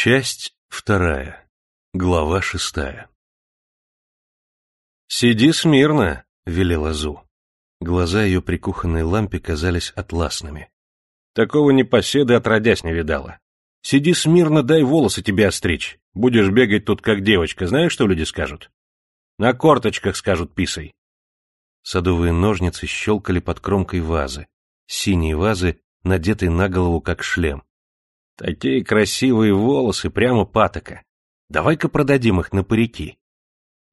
Часть вторая. Глава шестая. «Сиди смирно», — велела Зу. Глаза ее при кухонной лампе казались атласными. «Такого непоседы отродясь не видала. Сиди смирно, дай волосы тебе остричь. Будешь бегать тут как девочка, знаешь, что люди скажут? На корточках скажут писай». Садовые ножницы щелкали под кромкой вазы. Синие вазы, надетые на голову как шлем. Такие красивые волосы, прямо патока. Давай-ка продадим их на парики.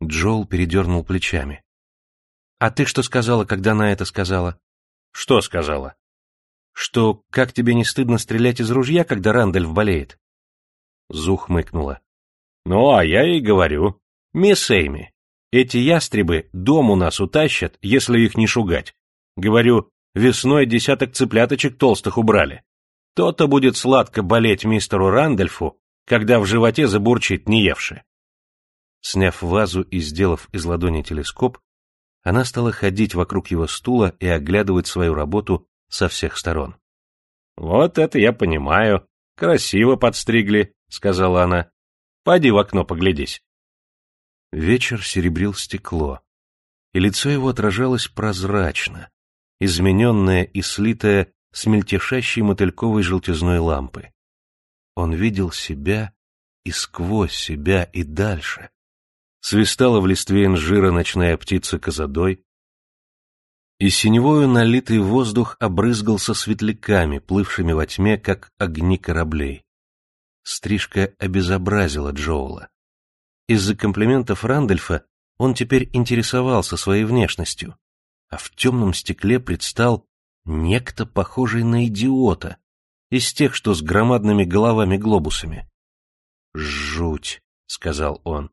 Джоул передернул плечами. — А ты что сказала, когда она это сказала? — Что сказала? — Что, как тебе не стыдно стрелять из ружья, когда Рандольф болеет? Зух мыкнула. — Ну, а я ей говорю. Мисс Эйми, эти ястребы дом у нас утащат, если их не шугать. Говорю, весной десяток цыпляточек толстых убрали. То-то будет сладко болеть мистеру Рандольфу, когда в животе забурчит неевши. Сняв вазу и сделав из ладони телескоп, она стала ходить вокруг его стула и оглядывать свою работу со всех сторон. — Вот это я понимаю. Красиво подстригли, — сказала она. — Пойди в окно поглядись. Вечер серебрил стекло, и лицо его отражалось прозрачно, измененное и слитое с мельтешащей мотыльковой желтизной лампы. Он видел себя и сквозь себя и дальше. Свистала в листве инжира ночная птица козадой, и синевою налитый воздух обрызгался светляками, плывшими во тьме, как огни кораблей. Стрижка обезобразила Джоула. Из-за комплиментов Рандольфа он теперь интересовался своей внешностью, а в темном стекле предстал Некто, похожий на идиота, из тех, что с громадными головами-глобусами. «Жуть», — сказал он.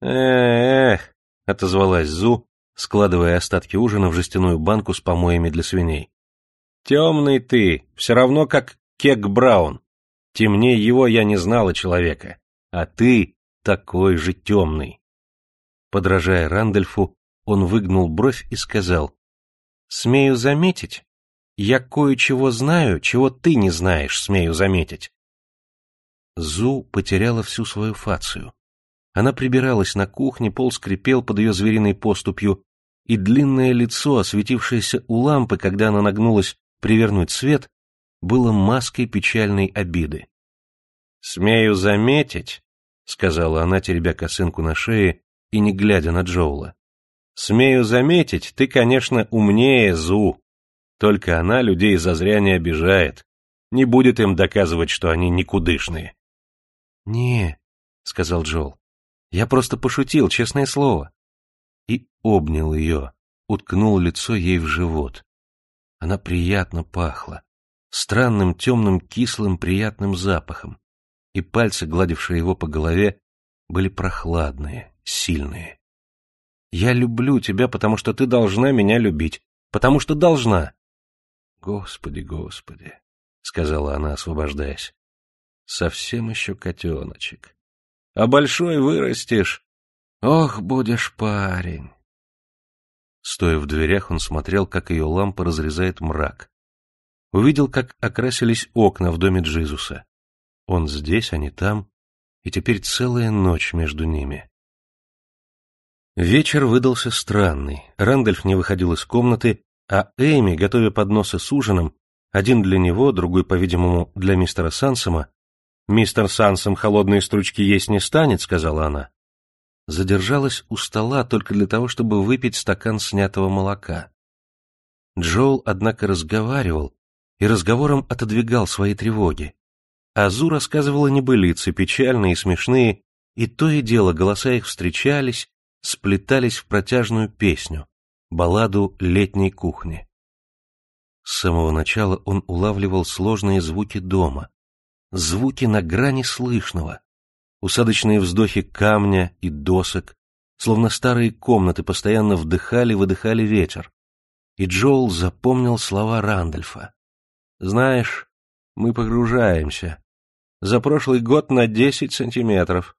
«Эх», — отозвалась Зу, складывая остатки ужина в жестяную банку с помоями для свиней. «Темный ты, все равно как Кек Браун. Темнее его я не знала человека, а ты такой же темный». Подражая Рандольфу, он выгнул бровь и сказал, Смею заметить, я кое-чего знаю, чего ты не знаешь, смею заметить. Зу потеряла всю свою фацию. Она прибиралась на кухне, пол скрипел под ее звериной поступью, и длинное лицо, осветившееся у лампы, когда она нагнулась привернуть свет, было маской печальной обиды. «Смею заметить», — сказала она, теребя косынку на шее и не глядя на Джоула, Смею заметить, ты, конечно, умнее Зу. Только она людей зазря не обижает. Не будет им доказывать, что они никудышные. — Не, — сказал Джол, — я просто пошутил, честное слово. И обнял ее, уткнул лицо ей в живот. Она приятно пахла, странным темным кислым приятным запахом, и пальцы, гладившие его по голове, были прохладные, сильные. Я люблю тебя, потому что ты должна меня любить. Потому что должна. Господи, господи, — сказала она, освобождаясь. Совсем еще котеночек. А большой вырастешь. Ох, будешь парень. Стоя в дверях, он смотрел, как ее лампа разрезает мрак. Увидел, как окрасились окна в доме Джизуса. Он здесь, а не там, и теперь целая ночь между ними. Вечер выдался странный. Рэндольф не выходил из комнаты, а Эйми, готовя подносы с ужином, один для него, другой, по-видимому, для мистера Сансома, «Мистер Сансом холодные стручки есть не станет», — сказала она. Задержалась у стола только для того, чтобы выпить стакан снятого молока. Джоул, однако, разговаривал и разговором отодвигал свои тревоги. Азу рассказывала небылицы, печальные и смешные, и то и дело голоса их встречались, сплетались в протяжную песню, балладу летней кухни. С самого начала он улавливал сложные звуки дома, звуки на грани слышного, усадочные вздохи камня и досок, словно старые комнаты постоянно вдыхали-выдыхали ветер. И Джоул запомнил слова Рандольфа. «Знаешь, мы погружаемся. За прошлый год на десять сантиметров.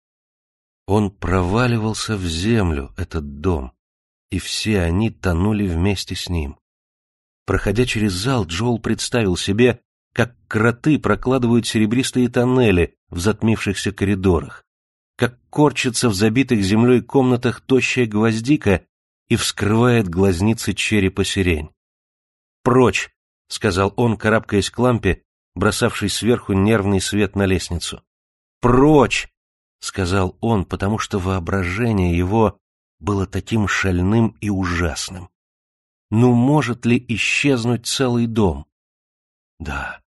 Он проваливался в землю, этот дом, и все они тонули вместе с ним. Проходя через зал, Джоул представил себе, как кроты прокладывают серебристые тоннели в затмившихся коридорах, как корчится в забитых землей комнатах тощая гвоздика и вскрывает глазницы черепа сирень. «Прочь!» — сказал он, карабкаясь к лампе, бросавшей сверху нервный свет на лестницу. «Прочь!» — сказал он, потому что воображение его было таким шальным и ужасным. Ну, может ли исчезнуть целый дом? Да,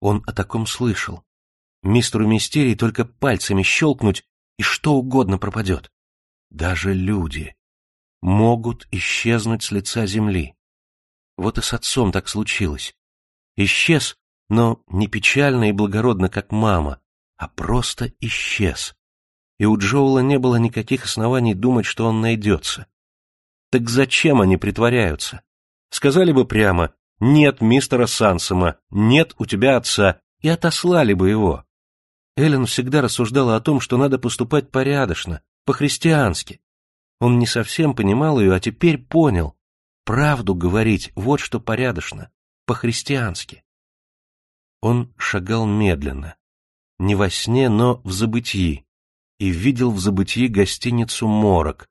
он о таком слышал. Мистеру Мистерии только пальцами щелкнуть, и что угодно пропадет. Даже люди могут исчезнуть с лица земли. Вот и с отцом так случилось. Исчез, но не печально и благородно, как мама, а просто исчез. И у Джоула не было никаких оснований думать, что он найдется. Так зачем они притворяются? Сказали бы прямо «нет мистера Сансома», «нет у тебя отца», и отослали бы его. Эллен всегда рассуждала о том, что надо поступать порядочно, по-христиански. Он не совсем понимал ее, а теперь понял. Правду говорить, вот что порядочно, по-христиански. Он шагал медленно, не во сне, но в забытии, и видел в забытии гостиницу «Морок»,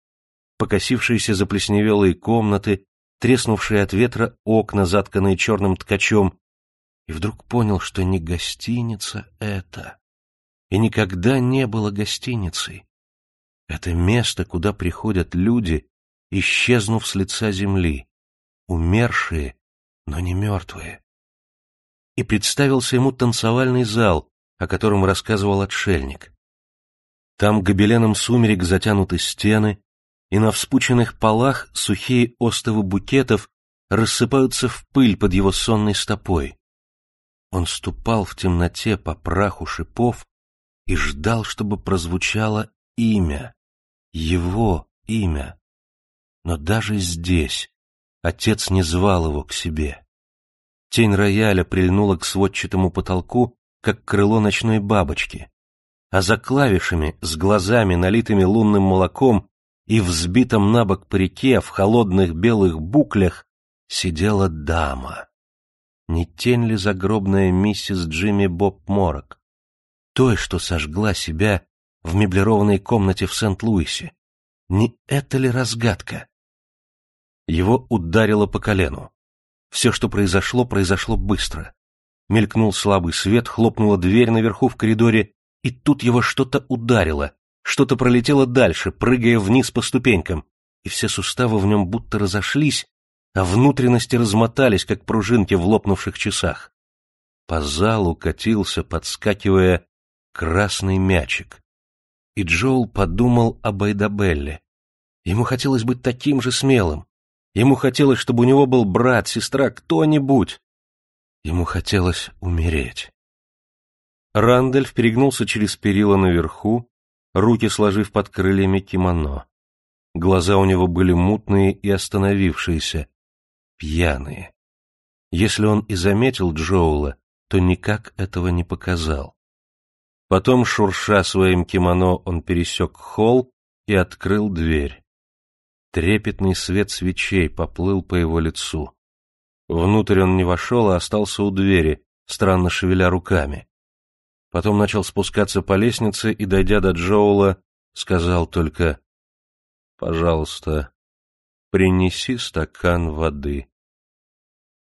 покосившиеся заплесневелые комнаты, треснувшие от ветра окна, затканные черным ткачом, и вдруг понял, что не гостиница это, и никогда не было гостиницей. Это место, куда приходят люди, исчезнув с лица земли, умершие, но не мертвые и представился ему танцевальный зал, о котором рассказывал отшельник. Там гобеленом сумерек затянуты стены, и на вспученных полах сухие остовы букетов рассыпаются в пыль под его сонной стопой. Он ступал в темноте по праху шипов и ждал, чтобы прозвучало имя, его имя. Но даже здесь отец не звал его к себе. Тень рояля прильнула к сводчатому потолку, как крыло ночной бабочки. А за клавишами, с глазами, налитыми лунным молоком, и взбитом на бок парике в холодных белых буклях сидела дама. Не тень ли загробная миссис Джимми Боб Морок? Той, что сожгла себя в меблированной комнате в Сент-Луисе. Не это ли разгадка? Его ударило по колену. Все, что произошло, произошло быстро. Мелькнул слабый свет, хлопнула дверь наверху в коридоре, и тут его что-то ударило, что-то пролетело дальше, прыгая вниз по ступенькам, и все суставы в нем будто разошлись, а внутренности размотались, как пружинки в лопнувших часах. По залу катился, подскакивая, красный мячик. И Джоул подумал об Айдабелле. Ему хотелось быть таким же смелым, Ему хотелось, чтобы у него был брат, сестра, кто-нибудь. Ему хотелось умереть. Рандольф перегнулся через перила наверху, руки сложив под крыльями кимоно. Глаза у него были мутные и остановившиеся, пьяные. Если он и заметил Джоула, то никак этого не показал. Потом, шурша своим кимоно, он пересек холл и открыл дверь. Трепетный свет свечей поплыл по его лицу. Внутрь он не вошел, а остался у двери, странно шевеля руками. Потом начал спускаться по лестнице и, дойдя до Джоула, сказал только «Пожалуйста, принеси стакан воды».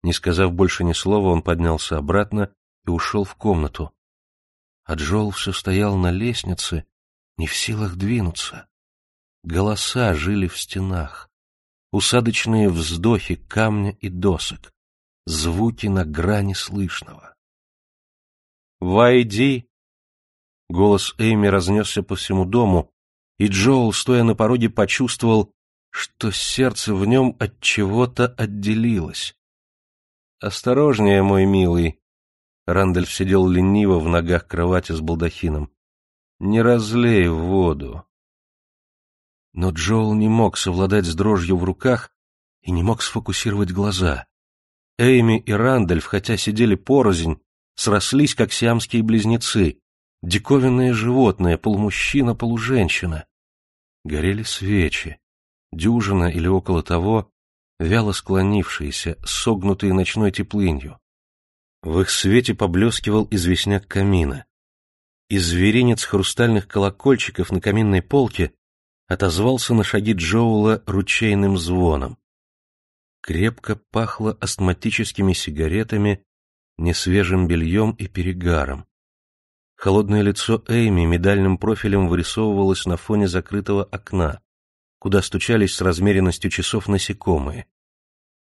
Не сказав больше ни слова, он поднялся обратно и ушел в комнату. А Джоул все стоял на лестнице, не в силах двинуться. Голоса жили в стенах, усадочные вздохи камня и досок, звуки на грани слышного. «Войди!» Голос Эйми разнесся по всему дому, и Джоул, стоя на пороге, почувствовал, что сердце в нем от чего-то отделилось. «Осторожнее, мой милый!» Рандольф сидел лениво в ногах кровати с балдахином. «Не разлей воду!» Но Джоул не мог совладать с дрожью в руках и не мог сфокусировать глаза. Эйми и Рандольф, хотя сидели порознь, срослись, как сиамские близнецы, диковинное животное, полумужчина, полуженщина. Горели свечи, дюжина или около того, вяло склонившиеся, согнутые ночной теплынью. В их свете поблескивал известняк камина. И зверинец хрустальных колокольчиков на каминной полке отозвался на шаги Джоула ручейным звоном. Крепко пахло астматическими сигаретами, несвежим бельем и перегаром. Холодное лицо Эйми медальным профилем вырисовывалось на фоне закрытого окна, куда стучались с размеренностью часов насекомые.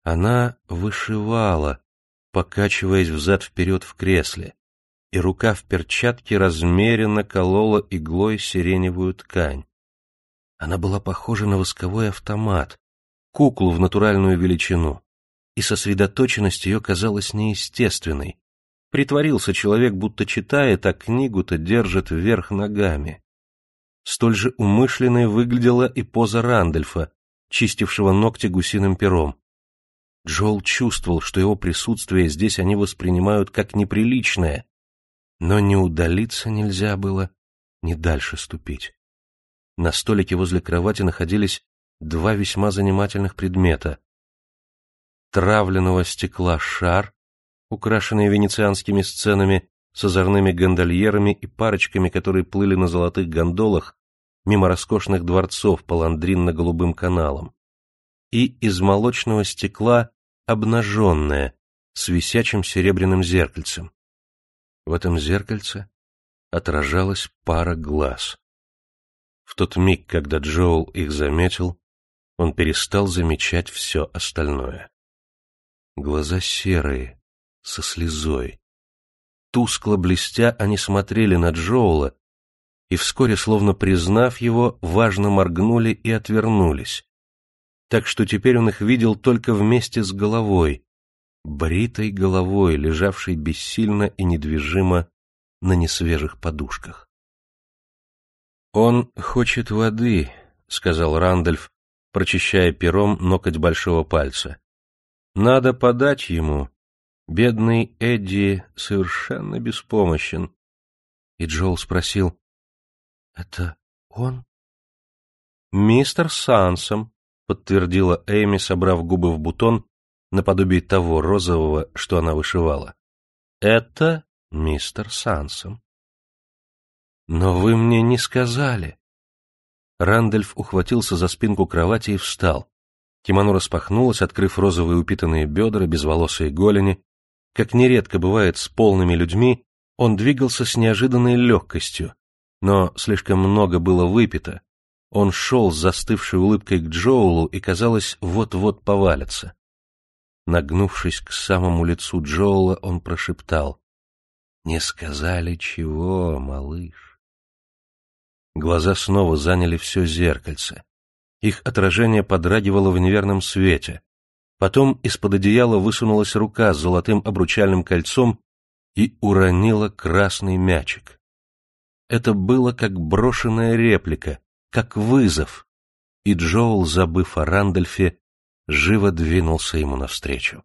Она вышивала, покачиваясь взад-вперед в кресле, и рука в перчатке размеренно колола иглой сиреневую ткань. Она была похожа на восковой автомат, куклу в натуральную величину, и сосредоточенность ее казалась неестественной. Притворился человек, будто читает, а книгу-то держит вверх ногами. Столь же умышленной выглядела и поза Рандольфа, чистившего ногти гусиным пером. Джоэл чувствовал, что его присутствие здесь они воспринимают как неприличное, но не удалиться нельзя было, ни дальше ступить. На столике возле кровати находились два весьма занимательных предмета. Травленного стекла шар, украшенный венецианскими сценами с озорными гондольерами и парочками, которые плыли на золотых гондолах мимо роскошных дворцов по ландринно-голубым каналам и из молочного стекла обнаженное, с висячим серебряным зеркальцем. В этом зеркальце отражалась пара глаз. В тот миг, когда Джоул их заметил, он перестал замечать все остальное. Глаза серые, со слезой. Тускло блестя, они смотрели на Джоула, и вскоре, словно признав его, важно моргнули и отвернулись, так что теперь он их видел только вместе с головой, бритой головой, лежавшей бессильно и недвижимо на несвежих подушках. «Он хочет воды», — сказал Рандольф, прочищая пером ноготь большого пальца. «Надо подать ему. Бедный Эдди совершенно беспомощен». И Джоул спросил, «Это он?» «Мистер Сансом», подтвердила Эми, собрав губы в бутон, наподобие того розового, что она вышивала. Это мистер Сансом. Но вы мне не сказали. Рандольф ухватился за спинку кровати и встал. Кимоно распахнулось, открыв розовые упитанные бедра, безволосые голени. Как нередко бывает с полными людьми, он двигался с неожиданной легкостью, но слишком много было выпито, он шел с застывшей улыбкой к Джоулу и, казалось, вот-вот повалится. Нагнувшись к самому лицу Джоула, он прошептал. — Не сказали чего, малыш? Глаза снова заняли все зеркальце. Их отражение подрагивало в неверном свете. Потом из-под одеяла высунулась рука с золотым обручальным кольцом и уронила красный мячик. Это было как брошенная реплика, как вызов, и Джоул, забыв о Рандольфе, живо двинулся ему навстречу.